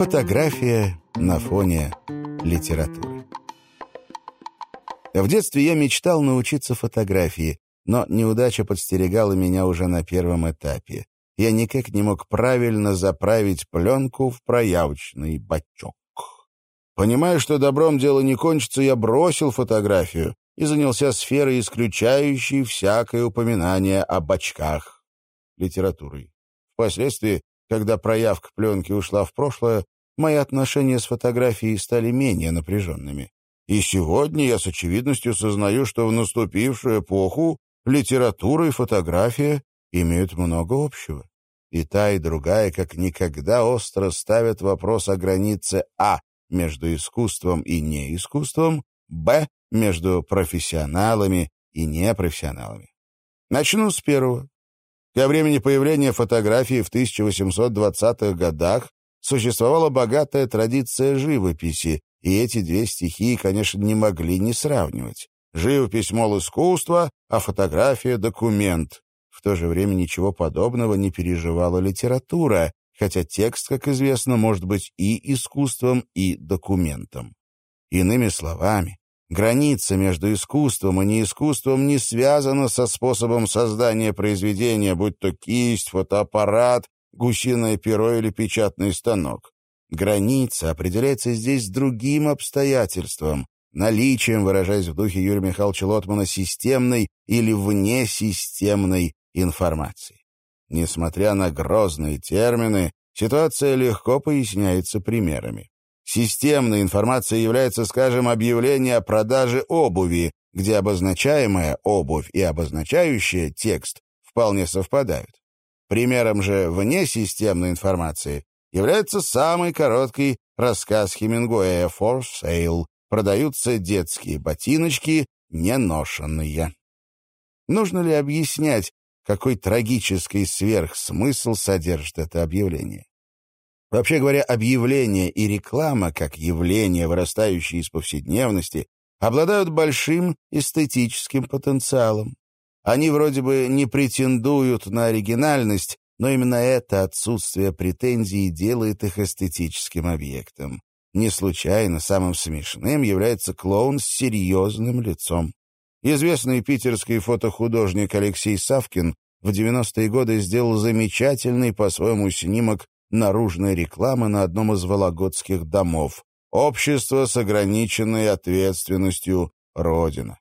Фотография на фоне литературы. В детстве я мечтал научиться фотографии, но неудача подстерегала меня уже на первом этапе. Я никак не мог правильно заправить пленку в проявочный бачок. Понимая, что добром дело не кончится, я бросил фотографию и занялся сферой, исключающей всякое упоминание о бачках литературой. Впоследствии, когда проявка пленки ушла в прошлое, мои отношения с фотографией стали менее напряженными. И сегодня я с очевидностью сознаю, что в наступившую эпоху литература и фотография имеют много общего. И та, и другая как никогда остро ставят вопрос о границе А между искусством и неискусством, Б между профессионалами и непрофессионалами. Начну с первого. Ко времени появления фотографии в 1820-х годах существовала богатая традиция живописи, и эти две стихии, конечно, не могли не сравнивать. Живопись, мол, искусство, а фотография — документ. В то же время ничего подобного не переживала литература, хотя текст, как известно, может быть и искусством, и документом. Иными словами, граница между искусством и неискусством не связана со способом создания произведения, будь то кисть, фотоаппарат, гусиное перо или печатный станок. Граница определяется здесь другим обстоятельством, наличием, выражаясь в духе Юрия Михайловича Лотмана, системной или внесистемной информации. Несмотря на грозные термины, ситуация легко поясняется примерами. Системной информацией является, скажем, объявление о продаже обуви, где обозначаемая обувь и обозначающая текст вполне совпадают. Примером же внесистемной информации является самый короткий рассказ Хемингуэя «For Sale». Продаются детские ботиночки, неношенные. Нужно ли объяснять, какой трагический сверхсмысл содержит это объявление? Вообще говоря, объявление и реклама, как явления, вырастающие из повседневности, обладают большим эстетическим потенциалом. Они вроде бы не претендуют на оригинальность, но именно это отсутствие претензий делает их эстетическим объектом. Не случайно самым смешным является клоун с серьезным лицом. Известный питерский фотохудожник Алексей Савкин в 90-е годы сделал замечательный по-своему снимок наружной рекламы на одном из вологодских домов. Общество с ограниченной ответственностью Родина.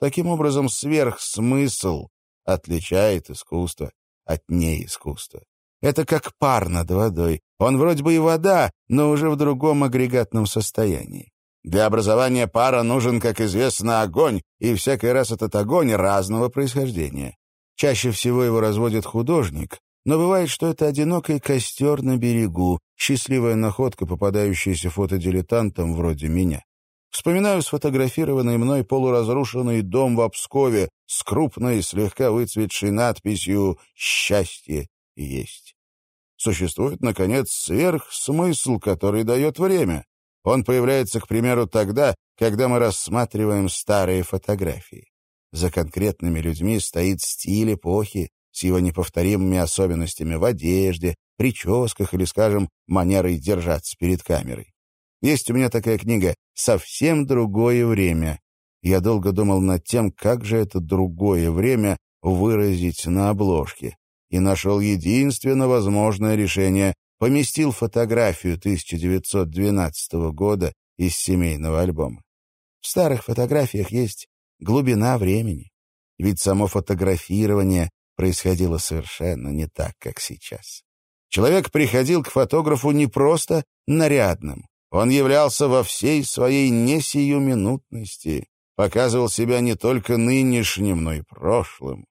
Таким образом, сверхсмысл отличает искусство от неискусства. Это как пар над водой. Он вроде бы и вода, но уже в другом агрегатном состоянии. Для образования пара нужен, как известно, огонь, и всякий раз этот огонь разного происхождения. Чаще всего его разводит художник, но бывает, что это одинокий костер на берегу, счастливая находка, попадающаяся фотодилетантам вроде меня. Вспоминаю сфотографированный мной полуразрушенный дом в Обскове с крупной, слегка выцветшей надписью «Счастье есть». Существует, наконец, сверхсмысл, который дает время. Он появляется, к примеру, тогда, когда мы рассматриваем старые фотографии. За конкретными людьми стоит стиль эпохи с его неповторимыми особенностями в одежде, прическах или, скажем, манерой держаться перед камерой. Есть у меня такая книга «Совсем другое время». Я долго думал над тем, как же это другое время выразить на обложке, и нашел единственно возможное решение. Поместил фотографию 1912 года из семейного альбома. В старых фотографиях есть глубина времени, ведь само фотографирование происходило совершенно не так, как сейчас. Человек приходил к фотографу не просто нарядным, он являлся во всей своей несиюминутности, показывал себя не только нынешним, но и прошлым,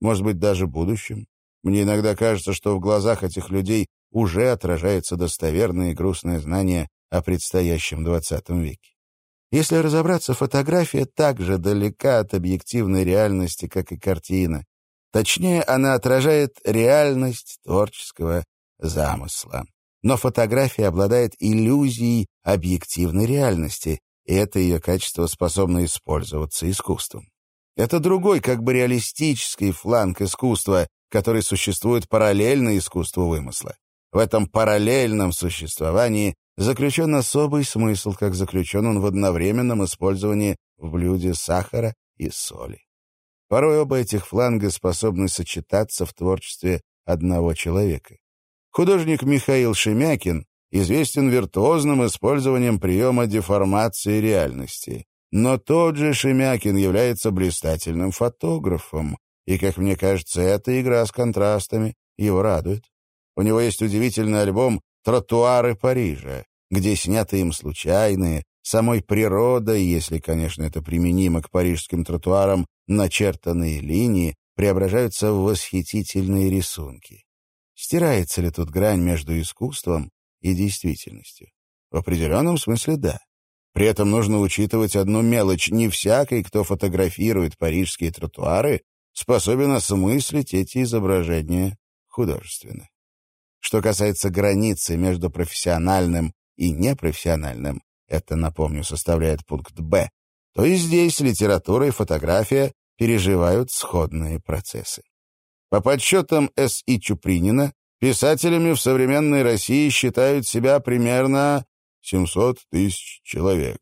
может быть, даже будущим. Мне иногда кажется, что в глазах этих людей уже отражается достоверное и грустное знание о предстоящем XX веке. Если разобраться, фотография так же далека от объективной реальности, как и картина. Точнее, она отражает реальность творческого замысла. Но фотография обладает иллюзией объективной реальности, и это ее качество способно использоваться искусством. Это другой, как бы реалистический фланг искусства, который существует параллельно искусству вымысла. В этом параллельном существовании заключен особый смысл, как заключен он в одновременном использовании в блюде сахара и соли. Порой оба этих фланга способны сочетаться в творчестве одного человека. Художник Михаил Шемякин известен виртуозным использованием приема деформации реальности. Но тот же Шемякин является блистательным фотографом, и, как мне кажется, эта игра с контрастами его радует. У него есть удивительный альбом «Тротуары Парижа», где сняты им случайные, самой природой, если, конечно, это применимо к парижским тротуарам, начертанные линии преображаются в восхитительные рисунки. Стирается ли тут грань между искусством и действительностью? В определенном смысле да. При этом нужно учитывать одну мелочь. Не всякий, кто фотографирует парижские тротуары, способен осмыслить эти изображения художественно. Что касается границы между профессиональным и непрофессиональным, это, напомню, составляет пункт «Б», то и здесь литература и фотография переживают сходные процессы. По подсчетам С.И. Чупринина, писателями в современной России считают себя примерно 700 тысяч человек.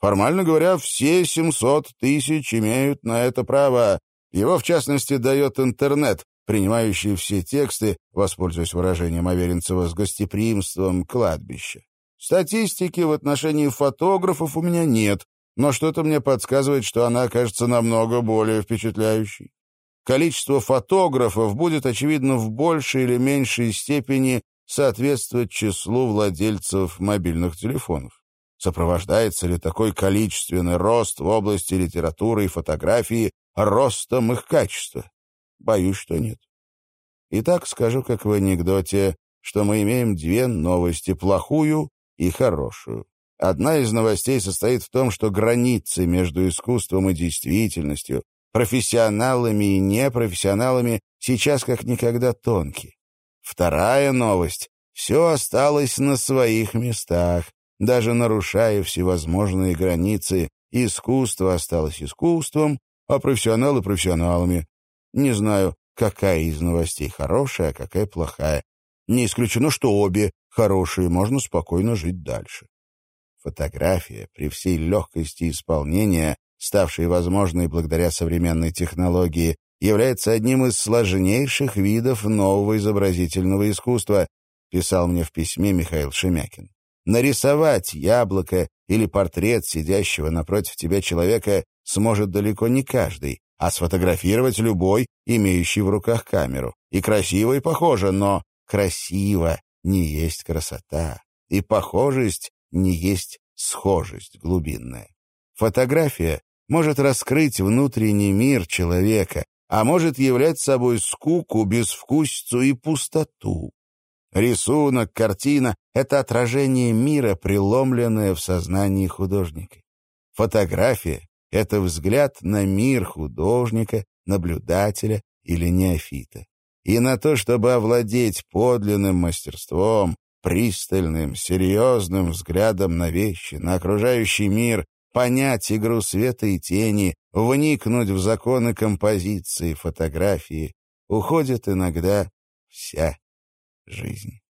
Формально говоря, все 700 тысяч имеют на это право. Его, в частности, дает интернет, принимающий все тексты, воспользуясь выражением Аверинцева, с гостеприимством кладбища. Статистики в отношении фотографов у меня нет, но что-то мне подсказывает, что она окажется намного более впечатляющей. Количество фотографов будет, очевидно, в большей или меньшей степени соответствовать числу владельцев мобильных телефонов. Сопровождается ли такой количественный рост в области литературы и фотографии ростом их качества? Боюсь, что нет. Итак, скажу, как в анекдоте, что мы имеем две новости — плохую и хорошую. Одна из новостей состоит в том, что границы между искусством и действительностью, профессионалами и непрофессионалами сейчас как никогда тонкие. Вторая новость. Все осталось на своих местах, даже нарушая всевозможные границы. Искусство осталось искусством, а профессионалы — профессионалами. Не знаю, какая из новостей хорошая, а какая плохая. Не исключено, что обе хорошие, можно спокойно жить дальше. Фотография при всей легкости исполнения, ставшей возможной благодаря современной технологии, является одним из сложнейших видов нового изобразительного искусства, писал мне в письме Михаил Шемякин. Нарисовать яблоко или портрет сидящего напротив тебя человека сможет далеко не каждый, а сфотографировать любой, имеющий в руках камеру. И красиво, и похоже, но красиво не есть красота, и похожесть не есть схожесть глубинная. Фотография может раскрыть внутренний мир человека, а может являть собой скуку, безвкусицу и пустоту. Рисунок, картина — это отражение мира, преломленное в сознании художника. Фотография — это взгляд на мир художника, наблюдателя или неофита. И на то, чтобы овладеть подлинным мастерством, пристальным, серьезным взглядом на вещи, на окружающий мир, понять игру света и тени, вникнуть в законы композиции, фотографии, уходит иногда вся жизнь.